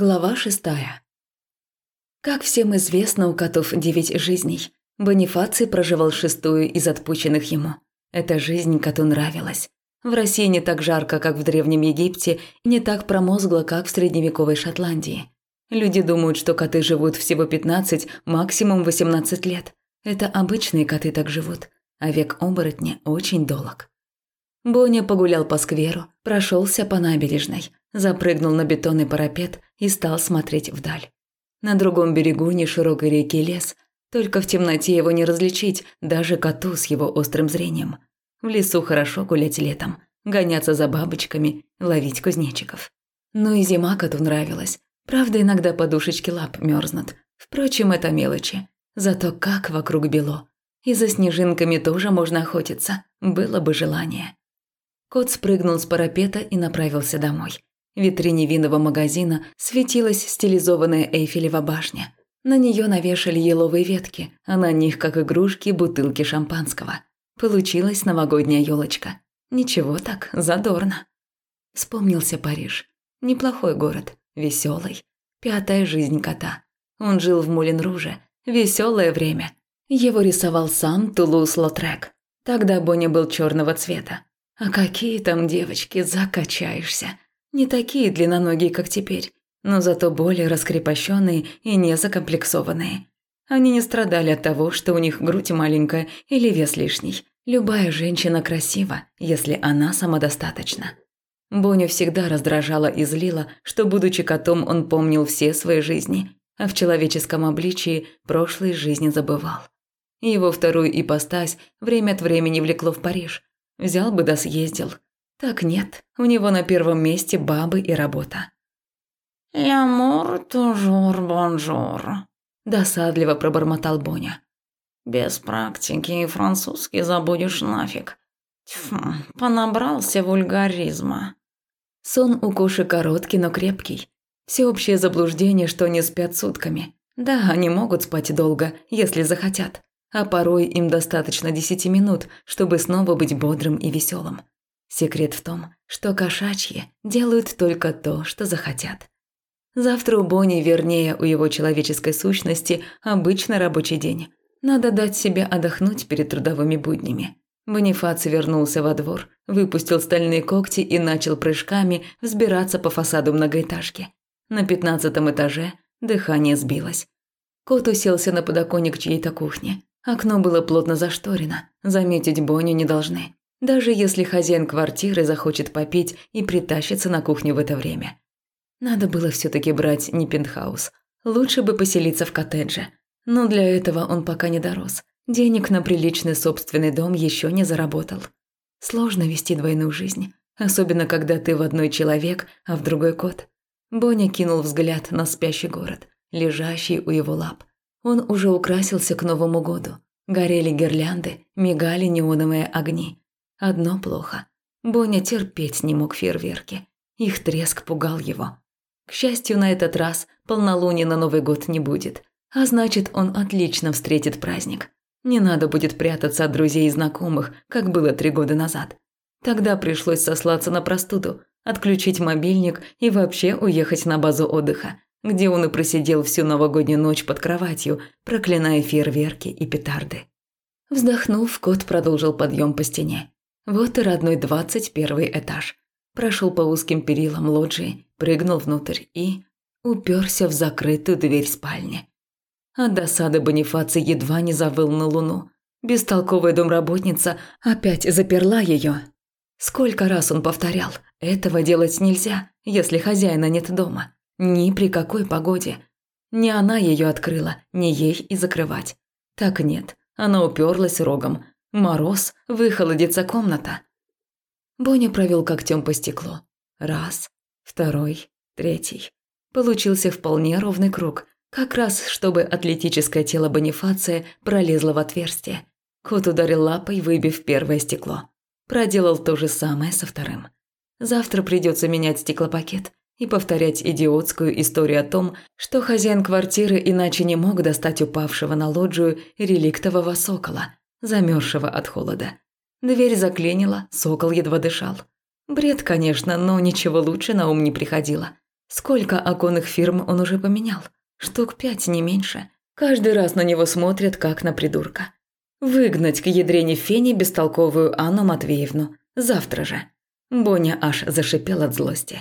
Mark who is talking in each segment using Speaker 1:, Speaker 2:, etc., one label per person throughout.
Speaker 1: Глава шестая. Как всем известно, у котов девять жизней. Бонифаций проживал шестую из отпущенных ему. Эта жизнь коту нравилась. В России не так жарко, как в Древнем Египте, не так промозгло, как в средневековой Шотландии. Люди думают, что коты живут всего 15, максимум 18 лет. Это обычные коты так живут, а век оборотня очень долг. Боня погулял по скверу, прошелся по набережной, запрыгнул на бетонный парапет и стал смотреть вдаль. На другом берегу неширокой реки лес, только в темноте его не различить, даже коту с его острым зрением. В лесу хорошо гулять летом, гоняться за бабочками, ловить кузнечиков. Но и зима коту нравилась. Правда, иногда подушечки лап мерзнут. Впрочем, это мелочи. Зато как вокруг бело. И за снежинками тоже можно охотиться, было бы желание. Кот спрыгнул с парапета и направился домой. Витрине винного магазина светилась стилизованная Эйфелева башня. На нее навешали еловые ветки, а на них, как игрушки, бутылки шампанского. Получилась новогодняя елочка. Ничего так, задорно. Вспомнился Париж. Неплохой город, веселый. Пятая жизнь кота. Он жил в Мулен-Руже. Веселое время. Его рисовал сам Тулус-Лотрек. Тогда Боня был черного цвета. А какие там девочки, закачаешься. Не такие длинноногие, как теперь, но зато более раскрепощенные и не закомплексованные. Они не страдали от того, что у них грудь маленькая или вес лишний. Любая женщина красива, если она самодостаточна. Боню всегда раздражала и злила, что, будучи котом, он помнил все свои жизни, а в человеческом обличии прошлые жизни забывал. Его вторую ипостась время от времени влекло в Париж. Взял бы да съездил – так нет, у него на первом месте бабы и работа.
Speaker 2: «L'amour toujours bonjour», –
Speaker 1: досадливо пробормотал Боня.
Speaker 2: «Без практики и французский забудешь нафиг. Тьфу, понабрался вульгаризма».
Speaker 1: Сон у Коши короткий, но крепкий. Всеобщее заблуждение, что они спят сутками. Да, они могут спать долго, если захотят. А порой им достаточно десяти минут, чтобы снова быть бодрым и веселым. Секрет в том, что кошачьи делают только то, что захотят. Завтра у Бонни, вернее, у его человеческой сущности, обычный рабочий день. Надо дать себе отдохнуть перед трудовыми буднями. Бонифаций вернулся во двор, выпустил стальные когти и начал прыжками взбираться по фасаду многоэтажки. На пятнадцатом этаже дыхание сбилось. Кот уселся на подоконник чьей-то кухни. Окно было плотно зашторено, заметить Бонни не должны даже если хозяин квартиры захочет попить и притащится на кухню в это время. Надо было все таки брать не пентхаус. Лучше бы поселиться в коттедже. Но для этого он пока не дорос. Денег на приличный собственный дом еще не заработал. Сложно вести двойную жизнь, особенно когда ты в одной человек, а в другой кот. Боня кинул взгляд на спящий город, лежащий у его лап. Он уже украсился к Новому году. Горели гирлянды, мигали неоновые огни. Одно плохо. Боня терпеть не мог фейерверки. Их треск пугал его. К счастью, на этот раз полнолуния на Новый год не будет. А значит, он отлично встретит праздник. Не надо будет прятаться от друзей и знакомых, как было три года назад. Тогда пришлось сослаться на простуду, отключить мобильник и вообще уехать на базу отдыха, где он и просидел всю новогоднюю ночь под кроватью, проклиная фейерверки и петарды. Вздохнув, кот продолжил подъем по стене. Вот и родной двадцать первый этаж. Прошел по узким перилам лоджии, прыгнул внутрь и уперся в закрытую дверь спальни. От досады Бонифаций едва не завыл на луну. Бестолковая домработница опять заперла ее. Сколько раз он повторял, этого делать нельзя, если хозяина нет дома. Ни при какой погоде. Не она ее открыла, не ей и закрывать. Так нет, она уперлась рогом, Мороз, выхолодится комната. Боня провел когтем по стеклу. Раз, второй, третий. Получился вполне ровный круг, как раз чтобы атлетическое тело Бонифация пролезло в отверстие. Кот ударил лапой, выбив первое стекло. Проделал то же самое со вторым. Завтра придется менять стеклопакет и повторять идиотскую историю о том, что хозяин квартиры иначе не мог достать упавшего на лоджию реликтового сокола – замерзшего от холода. Дверь заклинила, сокол едва дышал. Бред, конечно, но ничего лучше на ум не приходило. Сколько оконных фирм он уже поменял? Штук пять, не меньше. Каждый раз на него смотрят, как на придурка. Выгнать к ядрене фени бестолковую Анну Матвеевну. Завтра же. Боня аж зашипел от злости.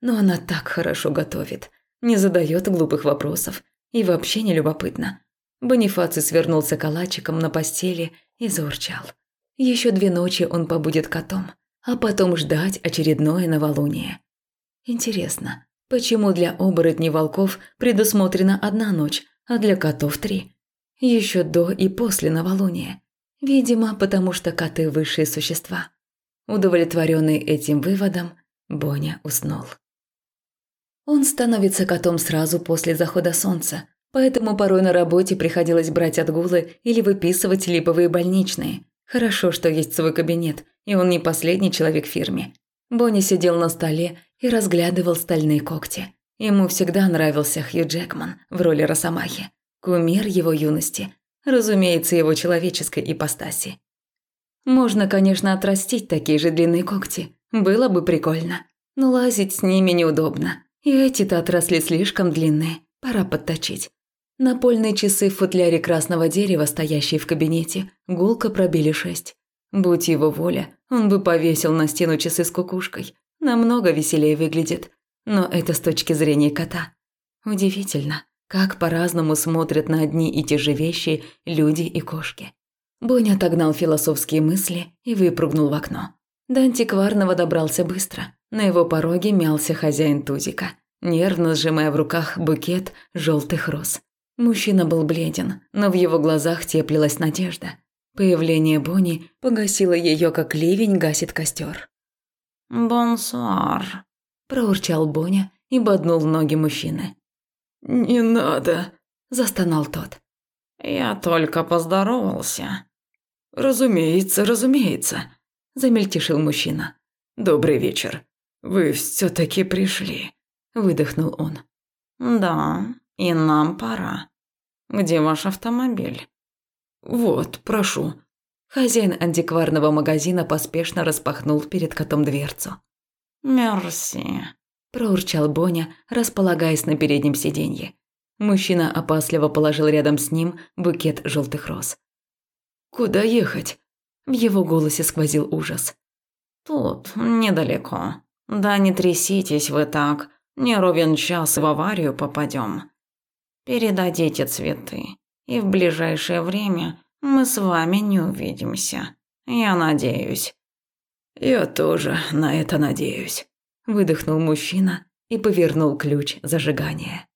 Speaker 1: Но она так хорошо готовит. Не задает глупых вопросов. И вообще не любопытно. Бонифаций свернулся калачиком на постели и заурчал. Еще две ночи он побудет котом, а потом ждать очередное новолуние. Интересно, почему для оборотней волков предусмотрена одна ночь, а для котов три? Еще до и после новолуния. Видимо, потому что коты – высшие существа. Удовлетворенный этим выводом, Боня уснул. Он становится котом сразу после захода солнца, поэтому порой на работе приходилось брать отгулы или выписывать липовые больничные. Хорошо, что есть свой кабинет, и он не последний человек в фирме. Бонни сидел на столе и разглядывал стальные когти. Ему всегда нравился Хью Джекман в роли Росомахи, кумир его юности, разумеется, его человеческой ипостаси. Можно, конечно, отрастить такие же длинные когти, было бы прикольно, но лазить с ними неудобно. И эти-то отросли слишком длинные, пора подточить. Напольные часы в футляре красного дерева, стоящие в кабинете, гулко пробили шесть. Будь его воля, он бы повесил на стену часы с кукушкой. Намного веселее выглядит. Но это с точки зрения кота. Удивительно, как по-разному смотрят на одни и те же вещи люди и кошки. Боня отогнал философские мысли и выпрыгнул в окно. До антикварного добрался быстро. На его пороге мялся хозяин тузика, нервно сжимая в руках букет желтых роз. Мужчина был бледен, но в его глазах теплилась надежда. Появление Бонни погасило ее, как ливень гасит костер.
Speaker 2: «Бонсуар», –
Speaker 1: проурчал Боня и боднул ноги мужчины.
Speaker 3: «Не надо», –
Speaker 1: застонал тот.
Speaker 2: «Я только поздоровался».
Speaker 3: «Разумеется, разумеется», –
Speaker 1: замельтешил мужчина.
Speaker 3: «Добрый вечер. Вы все-таки пришли», – выдохнул он.
Speaker 2: «Да, и нам пора. Где ваш автомобиль?»
Speaker 3: «Вот, прошу».
Speaker 1: Хозяин антикварного магазина поспешно распахнул перед котом дверцу.
Speaker 2: «Мерси», –
Speaker 1: проурчал Боня, располагаясь на переднем сиденье. Мужчина опасливо положил рядом с ним букет желтых роз.
Speaker 3: «Куда ехать?»
Speaker 1: В его голосе сквозил ужас.
Speaker 2: «Тут, недалеко. Да не тряситесь вы так. Не ровен час в аварию попадем. Передадите цветы, и в ближайшее время мы с вами не увидимся. Я надеюсь».
Speaker 3: «Я тоже на это надеюсь», –
Speaker 1: выдохнул мужчина и повернул ключ зажигания.